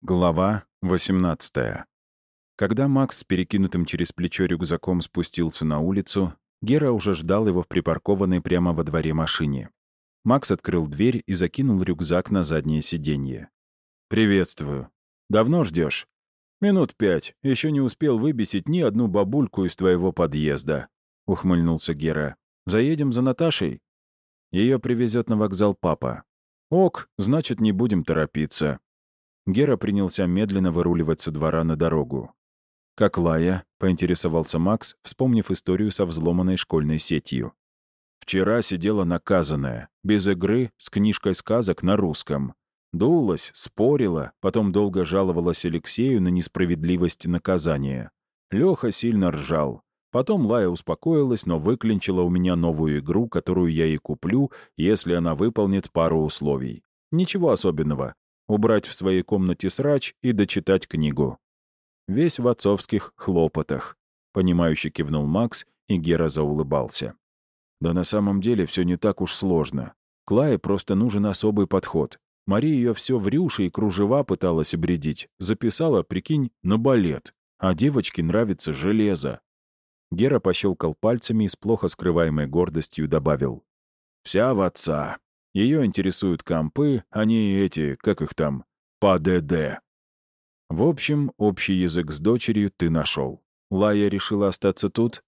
Глава 18 Когда Макс с перекинутым через плечо рюкзаком спустился на улицу, Гера уже ждал его в припаркованной прямо во дворе машине. Макс открыл дверь и закинул рюкзак на заднее сиденье. «Приветствую. Давно ждешь? «Минут пять. Еще не успел выбесить ни одну бабульку из твоего подъезда», — ухмыльнулся Гера. «Заедем за Наташей?» Ее привезет на вокзал папа. «Ок, значит, не будем торопиться». Гера принялся медленно выруливать со двора на дорогу. «Как Лая?» — поинтересовался Макс, вспомнив историю со взломанной школьной сетью. «Вчера сидела наказанная, без игры, с книжкой сказок на русском. Дулась, спорила, потом долго жаловалась Алексею на несправедливость наказания. Леха сильно ржал. Потом Лая успокоилась, но выклинчила у меня новую игру, которую я ей куплю, если она выполнит пару условий. Ничего особенного убрать в своей комнате срач и дочитать книгу. Весь в отцовских хлопотах. Понимающе кивнул Макс, и Гера заулыбался. Да на самом деле все не так уж сложно. Клае просто нужен особый подход. Мария ее все в рюши и кружева пыталась обредить. Записала, прикинь, на балет. А девочке нравится железо. Гера пощелкал пальцами и с плохо скрываемой гордостью добавил. «Вся в отца. Ее интересуют компы, а не эти, как их там, ПДД. В общем, общий язык с дочерью ты нашел. Лая решила остаться тут?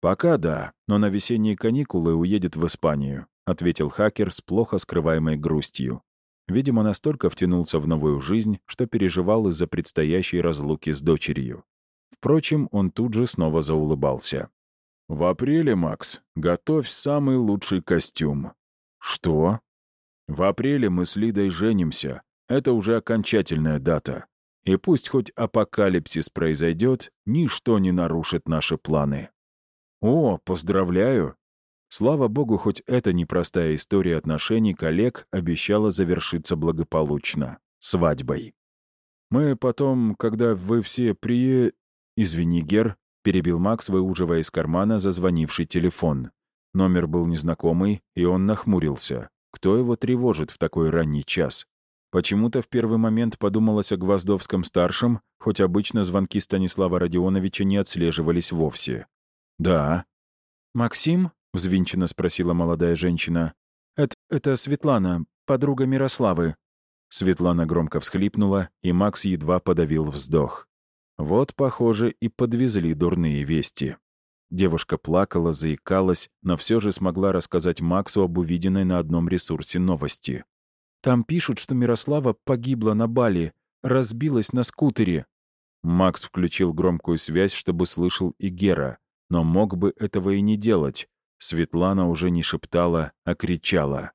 Пока да, но на весенние каникулы уедет в Испанию, ответил хакер с плохо скрываемой грустью. Видимо, настолько втянулся в новую жизнь, что переживал из-за предстоящей разлуки с дочерью. Впрочем, он тут же снова заулыбался. «В апреле, Макс, готовь самый лучший костюм». «Что?» В апреле мы с Лидой женимся. Это уже окончательная дата. И пусть хоть апокалипсис произойдет, ничто не нарушит наши планы. О, поздравляю! Слава богу, хоть эта непростая история отношений коллег обещала завершиться благополучно. Свадьбой. Мы потом, когда вы все прие... Извини, Гер, перебил Макс, выуживая из кармана зазвонивший телефон. Номер был незнакомый, и он нахмурился. Кто его тревожит в такой ранний час? Почему-то в первый момент подумалось о Гвоздовском-старшем, хоть обычно звонки Станислава Родионовича не отслеживались вовсе. «Да». «Максим?» — взвинченно спросила молодая женщина. «Это, это Светлана, подруга Мирославы». Светлана громко всхлипнула, и Макс едва подавил вздох. Вот, похоже, и подвезли дурные вести. Девушка плакала, заикалась, но все же смогла рассказать Максу об увиденной на одном ресурсе новости. «Там пишут, что Мирослава погибла на Бали, разбилась на скутере». Макс включил громкую связь, чтобы слышал и Гера, но мог бы этого и не делать. Светлана уже не шептала, а кричала.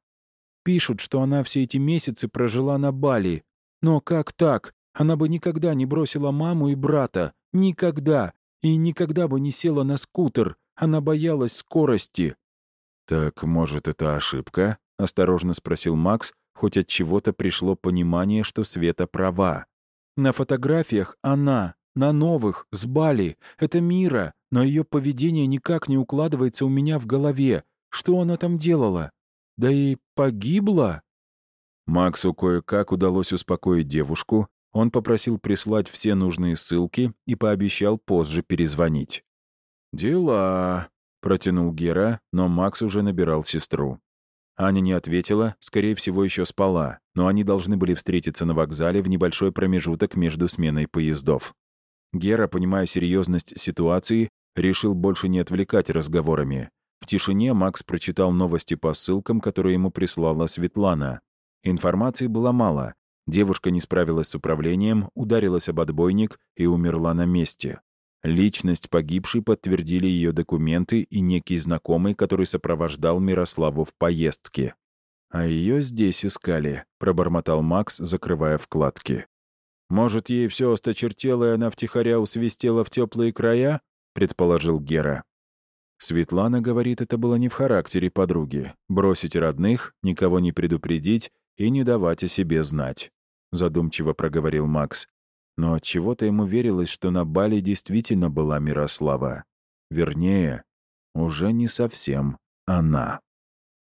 «Пишут, что она все эти месяцы прожила на Бали. Но как так? Она бы никогда не бросила маму и брата. Никогда и никогда бы не села на скутер. Она боялась скорости. «Так, может, это ошибка?» — осторожно спросил Макс, хоть от чего-то пришло понимание, что Света права. «На фотографиях она, на новых, с Бали. Это Мира, но ее поведение никак не укладывается у меня в голове. Что она там делала? Да и погибла?» Максу кое-как удалось успокоить девушку, он попросил прислать все нужные ссылки и пообещал позже перезвонить. «Дела», — протянул Гера, но Макс уже набирал сестру. Аня не ответила, скорее всего, еще спала, но они должны были встретиться на вокзале в небольшой промежуток между сменой поездов. Гера, понимая серьезность ситуации, решил больше не отвлекать разговорами. В тишине Макс прочитал новости по ссылкам, которые ему прислала Светлана. Информации было мало, Девушка не справилась с управлением, ударилась об отбойник и умерла на месте. Личность погибшей подтвердили ее документы и некий знакомый, который сопровождал Мирославу в поездке. «А ее здесь искали», — пробормотал Макс, закрывая вкладки. «Может, ей все осточертело, и она втихаря усвистела в теплые края?» — предположил Гера. Светлана говорит, это было не в характере подруги. Бросить родных, никого не предупредить и не давать о себе знать. — задумчиво проговорил Макс. Но от чего то ему верилось, что на Бали действительно была Мирослава. Вернее, уже не совсем она.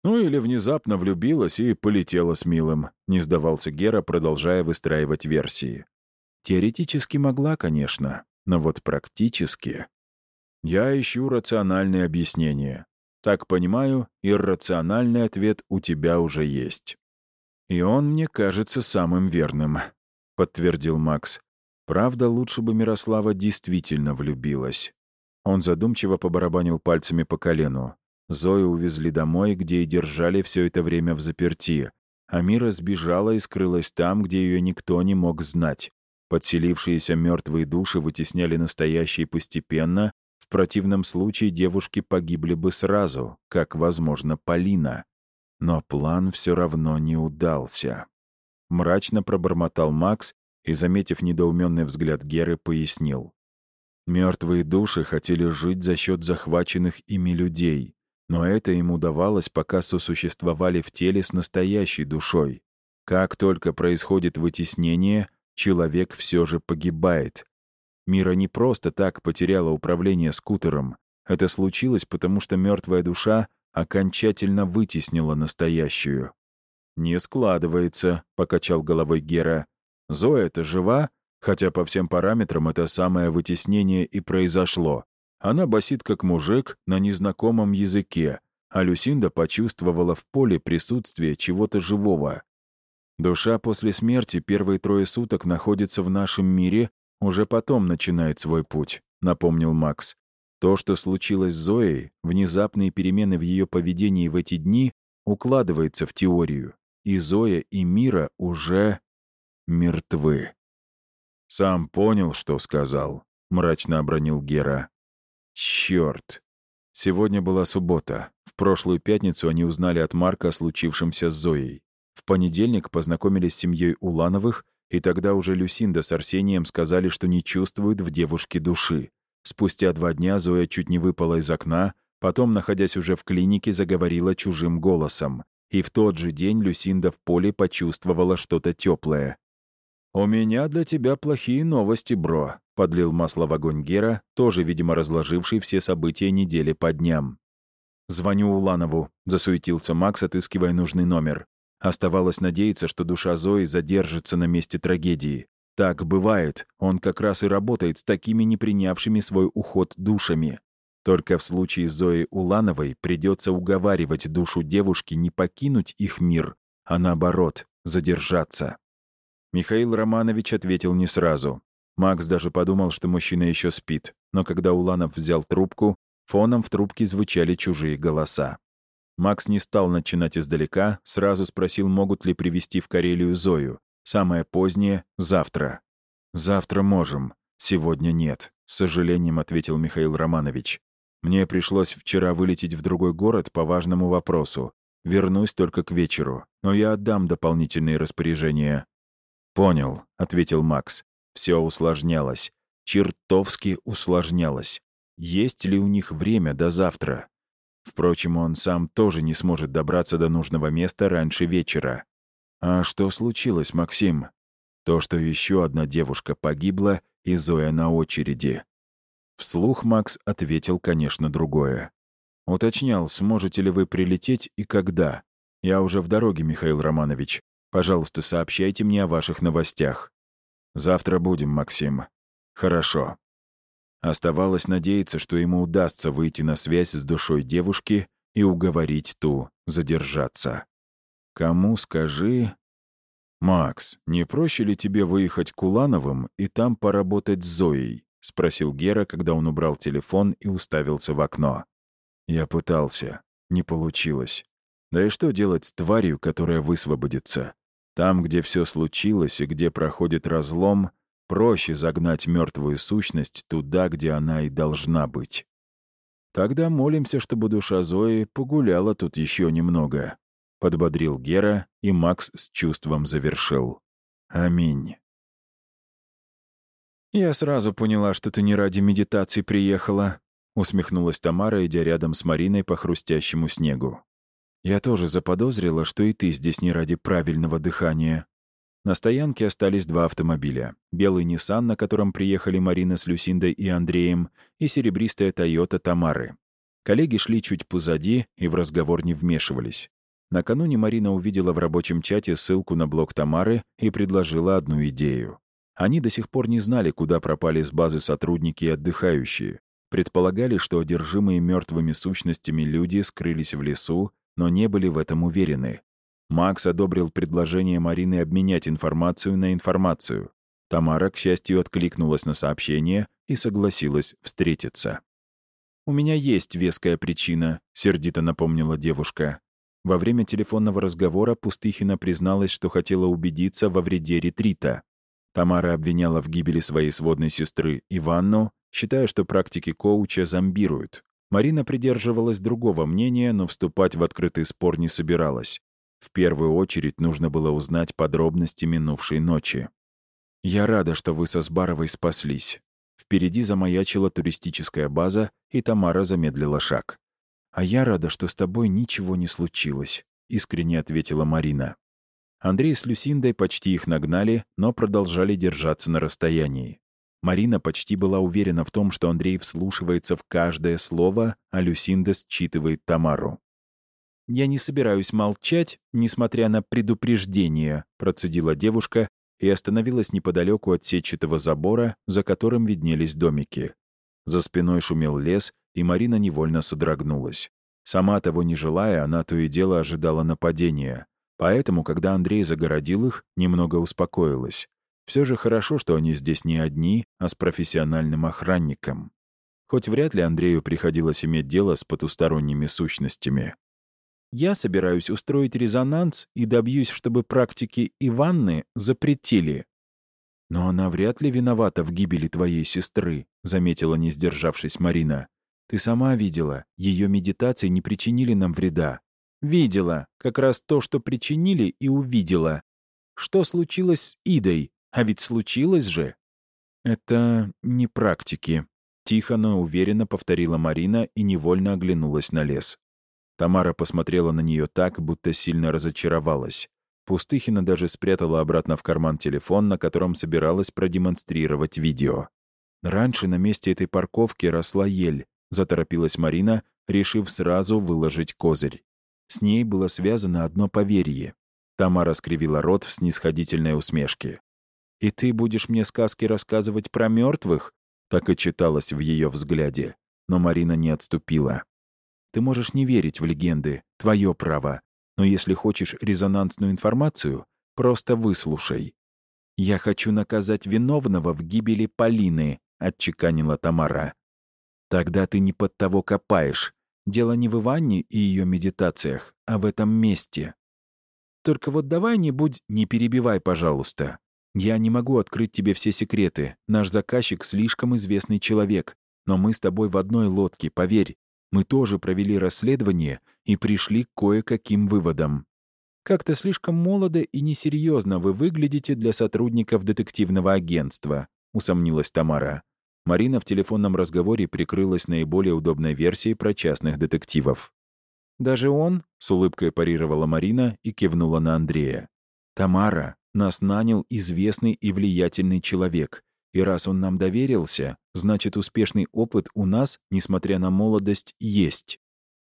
Ну или внезапно влюбилась и полетела с милым, не сдавался Гера, продолжая выстраивать версии. Теоретически могла, конечно, но вот практически... Я ищу рациональное объяснение. Так понимаю, иррациональный ответ у тебя уже есть. И он мне кажется самым верным, подтвердил Макс. Правда, лучше бы Мирослава действительно влюбилась. Он задумчиво побарабанил пальцами по колену. Зою увезли домой, где и держали все это время в заперти. А Мира сбежала и скрылась там, где ее никто не мог знать. Подселившиеся мертвые души вытесняли настоящие постепенно, в противном случае девушки погибли бы сразу, как, возможно, Полина. Но план все равно не удался. Мрачно пробормотал Макс и, заметив недоуменный взгляд Геры, пояснил. Мертвые души хотели жить за счет захваченных ими людей, но это им удавалось, пока сосуществовали в теле с настоящей душой. Как только происходит вытеснение, человек все же погибает. Мира не просто так потеряла управление скутером. Это случилось, потому что мертвая душа окончательно вытеснила настоящую. «Не складывается», — покачал головой Гера. «Зоя-то жива, хотя по всем параметрам это самое вытеснение и произошло. Она басит как мужик на незнакомом языке, а Люсинда почувствовала в поле присутствие чего-то живого. Душа после смерти первые трое суток находится в нашем мире, уже потом начинает свой путь, напомнил Макс. То, что случилось с Зоей, внезапные перемены в ее поведении в эти дни, укладывается в теорию. И Зоя, и Мира уже мертвы. «Сам понял, что сказал», — мрачно обронил Гера. Черт! Сегодня была суббота. В прошлую пятницу они узнали от Марка о случившемся с Зоей. В понедельник познакомились с семьей Улановых, и тогда уже Люсинда с Арсением сказали, что не чувствуют в девушке души. Спустя два дня Зоя чуть не выпала из окна, потом, находясь уже в клинике, заговорила чужим голосом. И в тот же день Люсинда в поле почувствовала что-то теплое. «У меня для тебя плохие новости, бро», — подлил масло в огонь Гера, тоже, видимо, разложивший все события недели по дням. «Звоню Уланову», — засуетился Макс, отыскивая нужный номер. Оставалось надеяться, что душа Зои задержится на месте трагедии. Так бывает, он как раз и работает с такими не принявшими свой уход душами. Только в случае Зоей Улановой придется уговаривать душу девушки не покинуть их мир, а наоборот, задержаться. Михаил Романович ответил не сразу. Макс даже подумал, что мужчина еще спит, но когда Уланов взял трубку, фоном в трубке звучали чужие голоса. Макс не стал начинать издалека, сразу спросил, могут ли привести в Карелию Зою. Самое позднее — завтра. «Завтра можем. Сегодня нет», — с сожалением ответил Михаил Романович. «Мне пришлось вчера вылететь в другой город по важному вопросу. Вернусь только к вечеру, но я отдам дополнительные распоряжения. «Понял», — ответил Макс. Все усложнялось. Чертовски усложнялось. Есть ли у них время до завтра? Впрочем, он сам тоже не сможет добраться до нужного места раньше вечера. А что случилось, Максим? То, что еще одна девушка погибла, и Зоя на очереди. Вслух Макс ответил, конечно, другое. Уточнял, сможете ли вы прилететь и когда. Я уже в дороге, Михаил Романович. Пожалуйста, сообщайте мне о ваших новостях. Завтра будем, Максим. Хорошо. Оставалось надеяться, что ему удастся выйти на связь с душой девушки и уговорить ту задержаться. Кому скажи... «Макс, не проще ли тебе выехать к Улановым и там поработать с Зоей?» — спросил Гера, когда он убрал телефон и уставился в окно. Я пытался. Не получилось. Да и что делать с тварью, которая высвободится? Там, где все случилось и где проходит разлом, проще загнать мертвую сущность туда, где она и должна быть. Тогда молимся, чтобы душа Зои погуляла тут еще немного. Подбодрил Гера, и Макс с чувством завершил. Аминь. «Я сразу поняла, что ты не ради медитации приехала», — усмехнулась Тамара, идя рядом с Мариной по хрустящему снегу. Я тоже заподозрила, что и ты здесь не ради правильного дыхания. На стоянке остались два автомобиля. Белый Nissan, на котором приехали Марина с Люсиндой и Андреем, и серебристая Toyota Тамары. Коллеги шли чуть позади и в разговор не вмешивались. Накануне Марина увидела в рабочем чате ссылку на блог Тамары и предложила одну идею. Они до сих пор не знали, куда пропали с базы сотрудники и отдыхающие. Предполагали, что одержимые мертвыми сущностями люди скрылись в лесу, но не были в этом уверены. Макс одобрил предложение Марины обменять информацию на информацию. Тамара, к счастью, откликнулась на сообщение и согласилась встретиться. «У меня есть веская причина», — сердито напомнила девушка. Во время телефонного разговора Пустыхина призналась, что хотела убедиться во вреде ретрита. Тамара обвиняла в гибели своей сводной сестры Иванну, считая, что практики коуча зомбируют. Марина придерживалась другого мнения, но вступать в открытый спор не собиралась. В первую очередь нужно было узнать подробности минувшей ночи. «Я рада, что вы со Сбаровой спаслись». Впереди замаячила туристическая база, и Тамара замедлила шаг. «А я рада, что с тобой ничего не случилось», — искренне ответила Марина. Андрей с Люсиндой почти их нагнали, но продолжали держаться на расстоянии. Марина почти была уверена в том, что Андрей вслушивается в каждое слово, а Люсинда считывает Тамару. «Я не собираюсь молчать, несмотря на предупреждение», процедила девушка и остановилась неподалеку от сетчатого забора, за которым виднелись домики. За спиной шумел лес, и Марина невольно содрогнулась. Сама того не желая, она то и дело ожидала нападения. Поэтому, когда Андрей загородил их, немного успокоилась. Все же хорошо, что они здесь не одни, а с профессиональным охранником. Хоть вряд ли Андрею приходилось иметь дело с потусторонними сущностями. «Я собираюсь устроить резонанс и добьюсь, чтобы практики Иванны запретили». «Но она вряд ли виновата в гибели твоей сестры», — заметила, не сдержавшись Марина. «Ты сама видела, ее медитации не причинили нам вреда. Видела. Как раз то, что причинили, и увидела. Что случилось с Идой? А ведь случилось же. Это не практики. Тихо, но уверенно повторила Марина и невольно оглянулась на лес. Тамара посмотрела на нее так, будто сильно разочаровалась. Пустыхина даже спрятала обратно в карман телефон, на котором собиралась продемонстрировать видео. Раньше на месте этой парковки росла ель, заторопилась Марина, решив сразу выложить козырь. С ней было связано одно поверье. Тамара скривила рот в снисходительной усмешке. «И ты будешь мне сказки рассказывать про мертвых? Так и читалось в ее взгляде. Но Марина не отступила. «Ты можешь не верить в легенды, твое право. Но если хочешь резонансную информацию, просто выслушай. «Я хочу наказать виновного в гибели Полины», — отчеканила Тамара. «Тогда ты не под того копаешь. Дело не в Иванне и ее медитациях, а в этом месте. Только вот давай не будь, не перебивай, пожалуйста. Я не могу открыть тебе все секреты. Наш заказчик слишком известный человек. Но мы с тобой в одной лодке, поверь. Мы тоже провели расследование и пришли к кое-каким выводам. Как-то слишком молодо и несерьезно вы выглядите для сотрудников детективного агентства, усомнилась Тамара. Марина в телефонном разговоре прикрылась наиболее удобной версией про частных детективов. «Даже он?» — с улыбкой парировала Марина и кивнула на Андрея. «Тамара, нас нанял известный и влиятельный человек. И раз он нам доверился, значит, успешный опыт у нас, несмотря на молодость, есть».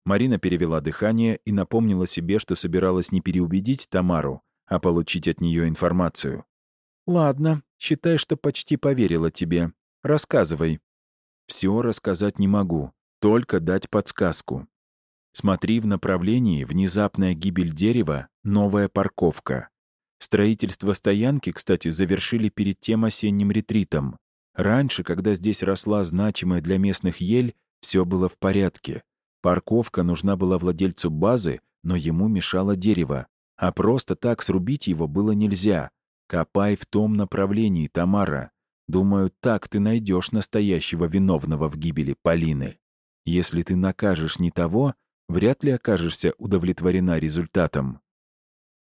Марина перевела дыхание и напомнила себе, что собиралась не переубедить Тамару, а получить от нее информацию. «Ладно, считай, что почти поверила тебе. Рассказывай. Все рассказать не могу, только дать подсказку. Смотри в направлении внезапная гибель дерева, новая парковка. Строительство стоянки, кстати, завершили перед тем осенним ретритом. Раньше, когда здесь росла значимая для местных ель, все было в порядке. Парковка нужна была владельцу базы, но ему мешало дерево. А просто так срубить его было нельзя. Копай в том направлении, Тамара. Думаю, так ты найдешь настоящего виновного в гибели Полины. Если ты накажешь не того, вряд ли окажешься удовлетворена результатом.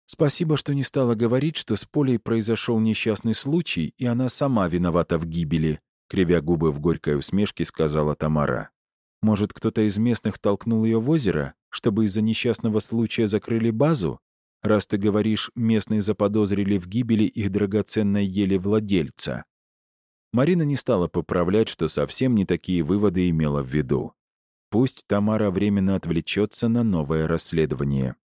Спасибо, что не стала говорить, что с Полей произошел несчастный случай, и она сама виновата в гибели, кривя губы в горькой усмешке, сказала Тамара. Может, кто-то из местных толкнул ее в озеро, чтобы из-за несчастного случая закрыли базу? Раз ты говоришь, местные заподозрили в гибели их драгоценной ели владельца. Марина не стала поправлять, что совсем не такие выводы имела в виду. Пусть Тамара временно отвлечется на новое расследование.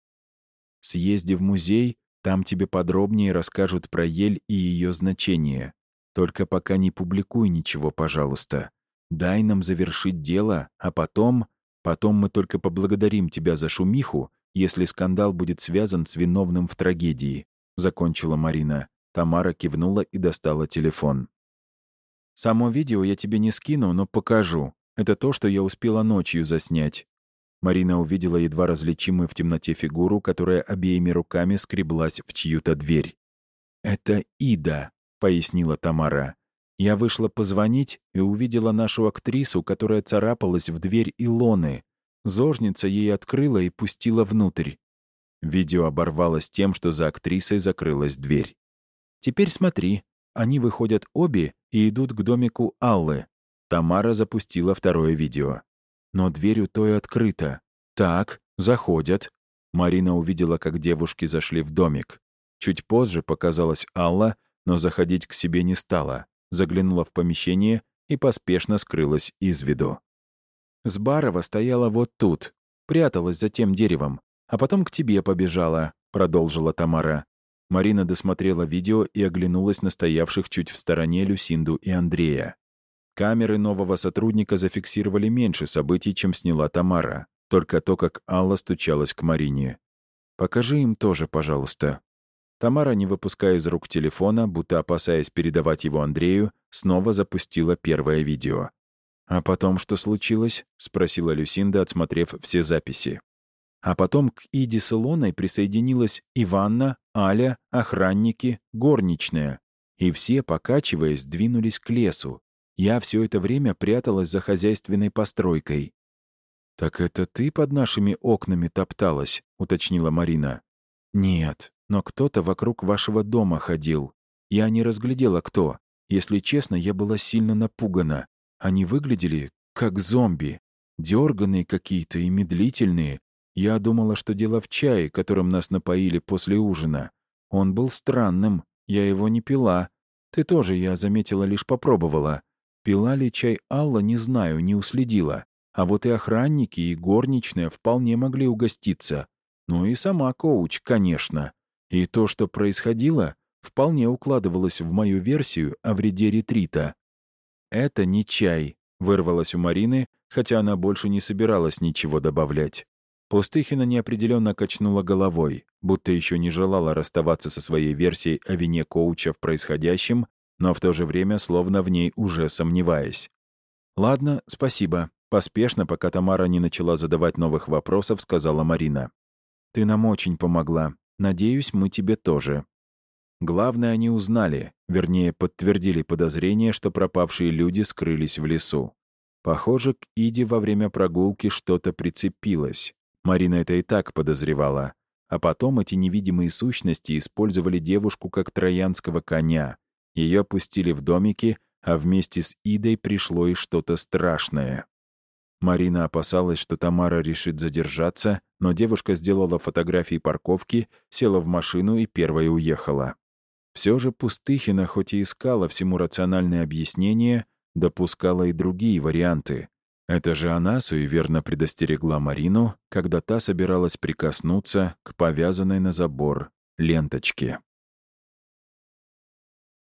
Съезди в музей, там тебе подробнее расскажут про ель и ее значение. Только пока не публикуй ничего, пожалуйста. Дай нам завершить дело, а потом... Потом мы только поблагодарим тебя за шумиху, если скандал будет связан с виновным в трагедии», — закончила Марина. Тамара кивнула и достала телефон. «Само видео я тебе не скину, но покажу. Это то, что я успела ночью заснять». Марина увидела едва различимую в темноте фигуру, которая обеими руками скреблась в чью-то дверь. «Это Ида», — пояснила Тамара. «Я вышла позвонить и увидела нашу актрису, которая царапалась в дверь Илоны. Зожница ей открыла и пустила внутрь». Видео оборвалось тем, что за актрисой закрылась дверь. «Теперь смотри. Они выходят обе и идут к домику Аллы. Тамара запустила второе видео. Но дверь у той открыта. Так, заходят. Марина увидела, как девушки зашли в домик. Чуть позже показалась Алла, но заходить к себе не стала. Заглянула в помещение и поспешно скрылась из виду. Сбарова стояла вот тут, пряталась за тем деревом, а потом к тебе побежала, продолжила Тамара. Марина досмотрела видео и оглянулась на стоявших чуть в стороне Люсинду и Андрея. Камеры нового сотрудника зафиксировали меньше событий, чем сняла Тамара. Только то, как Алла стучалась к Марине. «Покажи им тоже, пожалуйста». Тамара, не выпуская из рук телефона, будто опасаясь передавать его Андрею, снова запустила первое видео. «А потом что случилось?» — спросила Люсинда, отсмотрев все записи. А потом к Иде с Илоной присоединилась Иванна, Аля, охранники, горничная. И все, покачиваясь, двинулись к лесу. Я все это время пряталась за хозяйственной постройкой. «Так это ты под нашими окнами топталась?» — уточнила Марина. «Нет, но кто-то вокруг вашего дома ходил. Я не разглядела, кто. Если честно, я была сильно напугана. Они выглядели как зомби. Дерганные какие-то и медлительные. Я думала, что дело в чае, которым нас напоили после ужина. Он был странным. Я его не пила. Ты тоже, я заметила, лишь попробовала. Пила ли чай Алла, не знаю, не уследила. А вот и охранники, и горничная вполне могли угоститься. Ну и сама коуч, конечно. И то, что происходило, вполне укладывалось в мою версию о вреде ретрита. «Это не чай», — вырвалось у Марины, хотя она больше не собиралась ничего добавлять. Пустыхина неопределенно качнула головой, будто еще не желала расставаться со своей версией о вине коуча в происходящем, но в то же время словно в ней уже сомневаясь. «Ладно, спасибо», — поспешно, пока Тамара не начала задавать новых вопросов, сказала Марина. «Ты нам очень помогла. Надеюсь, мы тебе тоже». Главное, они узнали, вернее, подтвердили подозрение, что пропавшие люди скрылись в лесу. Похоже, к Иде во время прогулки что-то прицепилось. Марина это и так подозревала. А потом эти невидимые сущности использовали девушку как троянского коня, ее пустили в домики, а вместе с Идой пришло и что-то страшное. Марина опасалась, что Тамара решит задержаться, но девушка сделала фотографии парковки, села в машину и первой уехала. Все же Пустыхина, хоть и искала всему рациональное объяснение, допускала и другие варианты. Это же она суеверно предостерегла Марину, когда та собиралась прикоснуться к повязанной на забор ленточке.